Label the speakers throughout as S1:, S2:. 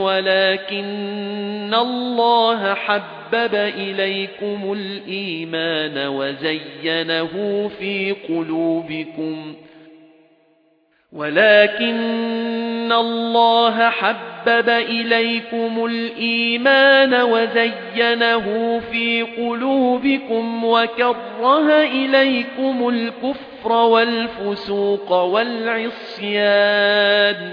S1: ولكن الله حبب إليكم الإيمان وزينه في قلوبكم ولكن الله حبب إليكم الإيمان وزينه في قلوبكم وكره إليكم الكفر والفسوق والعصيان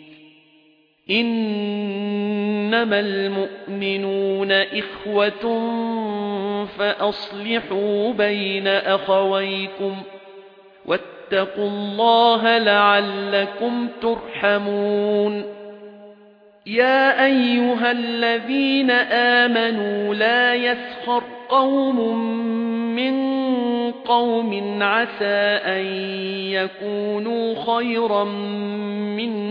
S1: إِنَّمَا الْمُؤْمِنُونَ إِخْوَةٌ فَأَصْلِحُوا بَيْنَ أَخَوَيْكُمْ وَاتَّقُوا اللَّهَ لَعَلَّكُمْ تُرْحَمُونَ يَا أَيُّهَا الَّذِينَ آمَنُوا لَا يَسْخَرْ قَوْمٌ مِّن قَوْمٍ عَسَىٰ أَن يَكُونُوا خَيْرًا مِّنْهُمْ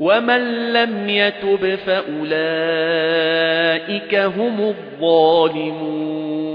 S1: وَمَن لَّمْ يَتُبْ فَأُولَئِكَ هُمُ الظَّالِمُونَ